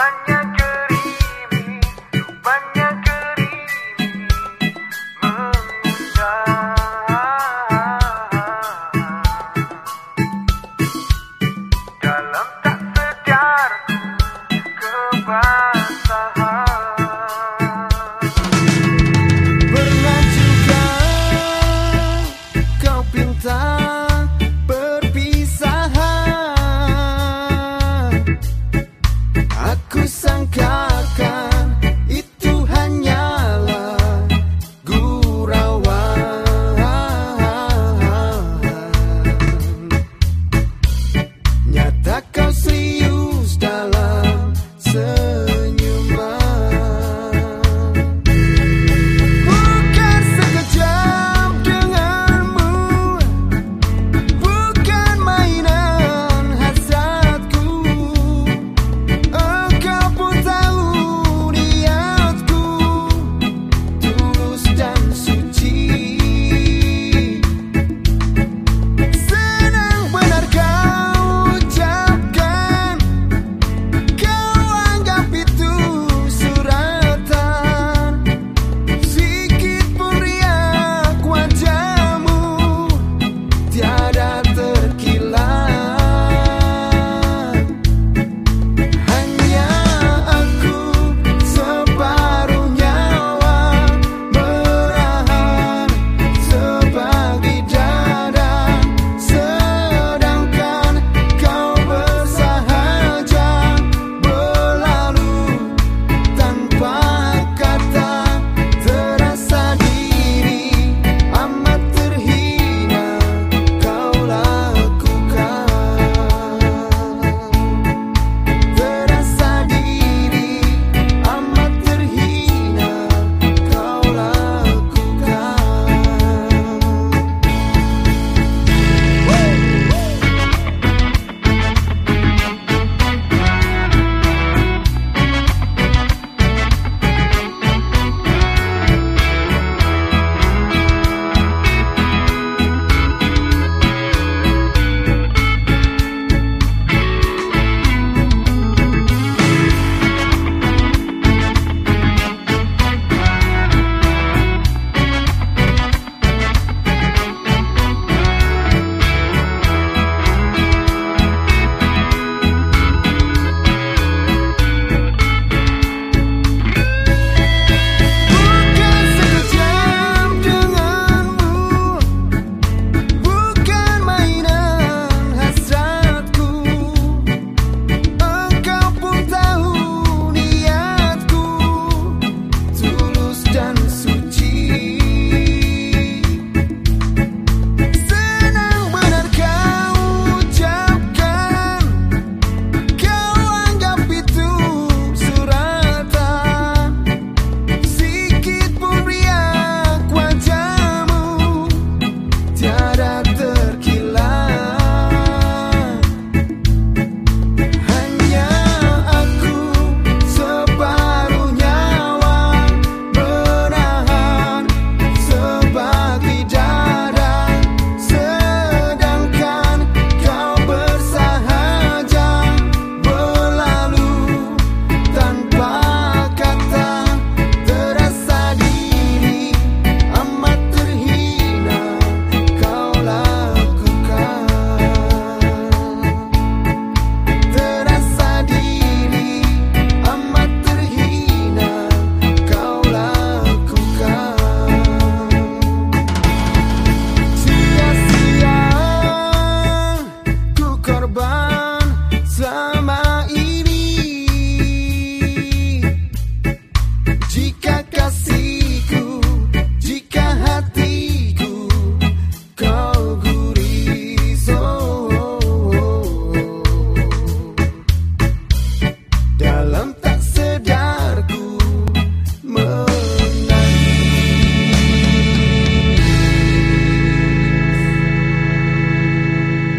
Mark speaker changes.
Speaker 1: mañana. murder